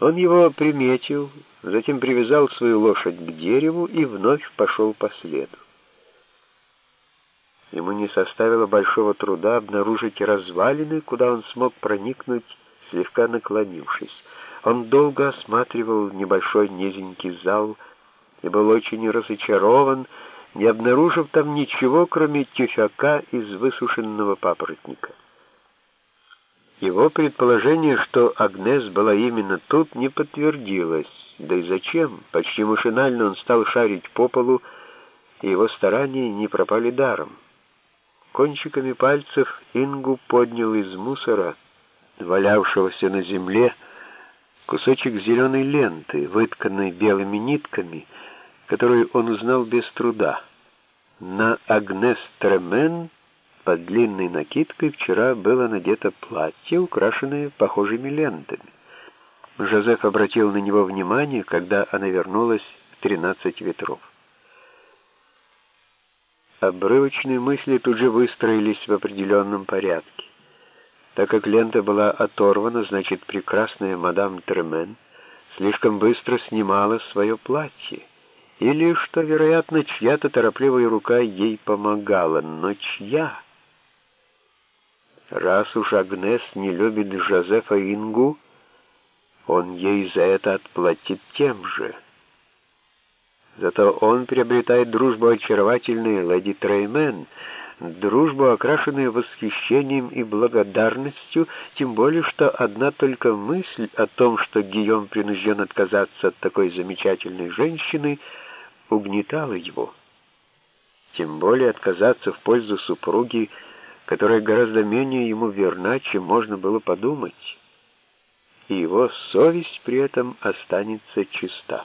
Он его приметил, затем привязал свою лошадь к дереву и вновь пошел по следу. Ему не составило большого труда обнаружить развалины, куда он смог проникнуть, слегка наклонившись. Он долго осматривал небольшой низенький зал и был очень разочарован, не обнаружив там ничего, кроме тюфяка из высушенного папоротника. Его предположение, что Агнес была именно тут, не подтвердилось. Да и зачем? Почти машинально он стал шарить по полу, и его старания не пропали даром. Кончиками пальцев Ингу поднял из мусора, валявшегося на земле, кусочек зеленой ленты, вытканной белыми нитками, которую он узнал без труда. На Агнес Тремен под длинной накидкой вчера было надето платье, украшенное похожими лентами. Жозеф обратил на него внимание, когда она вернулась в тринадцать ветров. Обрывочные мысли тут же выстроились в определенном порядке. Так как лента была оторвана, значит, прекрасная мадам Тремен слишком быстро снимала свое платье. Или, что, вероятно, чья-то торопливая рука ей помогала. Но чья? Раз уж Агнес не любит Жозефа Ингу, он ей за это отплатит тем же. Зато он приобретает дружбу очаровательной леди Треймен, дружбу, окрашенную восхищением и благодарностью, тем более, что одна только мысль о том, что Гийом принужден отказаться от такой замечательной женщины, угнетала его. Тем более отказаться в пользу супруги – которая гораздо менее ему верна, чем можно было подумать, и его совесть при этом останется чиста.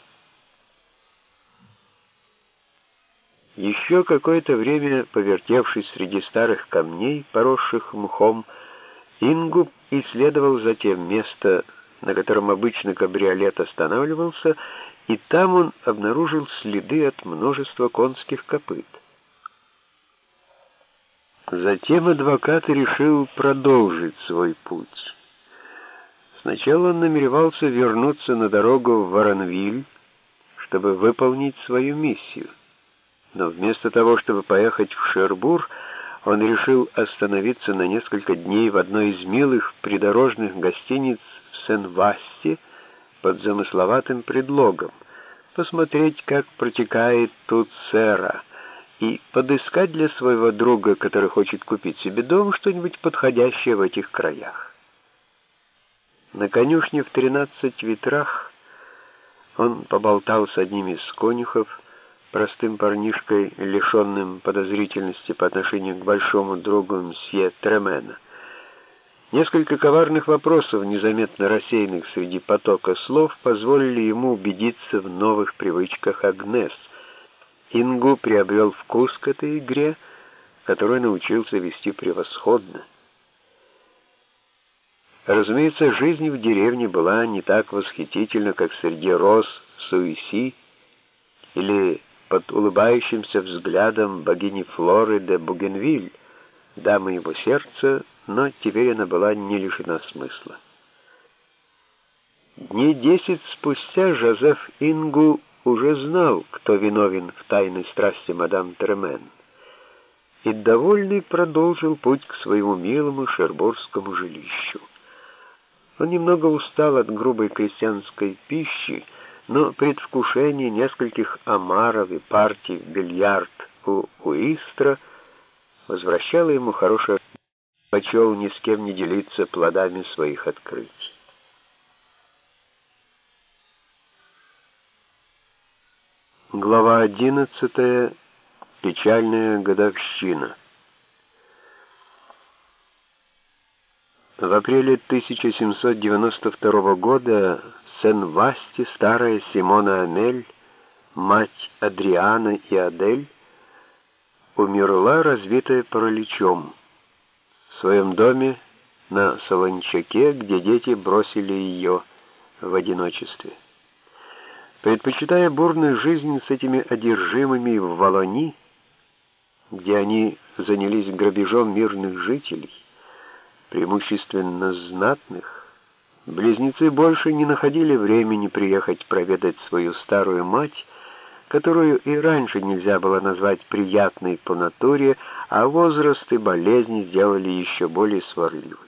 Еще какое-то время, повертевшись среди старых камней, поросших мхом, Ингуб исследовал затем место, на котором обычно кабриолет останавливался, и там он обнаружил следы от множества конских копыт. Затем адвокат решил продолжить свой путь. Сначала он намеревался вернуться на дорогу в Воронвиль, чтобы выполнить свою миссию. Но вместо того, чтобы поехать в Шербур, он решил остановиться на несколько дней в одной из милых придорожных гостиниц в Сен-Васте под замысловатым предлогом посмотреть, как протекает тут сера, и подыскать для своего друга, который хочет купить себе дом, что-нибудь подходящее в этих краях. На конюшне в тринадцать ветрах он поболтал с одним из конюхов, простым парнишкой, лишенным подозрительности по отношению к большому другу мсье Тремена. Несколько коварных вопросов, незаметно рассеянных среди потока слов, позволили ему убедиться в новых привычках Агнес — Ингу приобрел вкус к этой игре, которую научился вести превосходно. Разумеется, жизнь в деревне была не так восхитительна, как среди роз Суиси или под улыбающимся взглядом богини Флоры де Бугенвиль, дамы его сердца, но теперь она была не лишена смысла. Дней десять спустя Жозеф Ингу уже знал, кто виновен в тайной страсти мадам Тремен, и довольный продолжил путь к своему милому шербургскому жилищу. Он немного устал от грубой крестьянской пищи, но предвкушение нескольких омаров и партий в бильярд у Уистра возвращало ему хорошее почел ни с кем не делиться плодами своих открытий. Глава 11. Печальная годовщина. В апреле 1792 года в Сен-Васте старая Симона Амель, мать Адриана и Адель, умерла, разбитая параличом, в своем доме на Солончаке, где дети бросили ее в одиночестве. Предпочитая бурную жизнь с этими одержимыми в Волони, где они занялись грабежом мирных жителей, преимущественно знатных, Близнецы больше не находили времени приехать проведать свою старую мать, которую и раньше нельзя было назвать приятной по натуре, а возраст и болезни сделали еще более сварливой.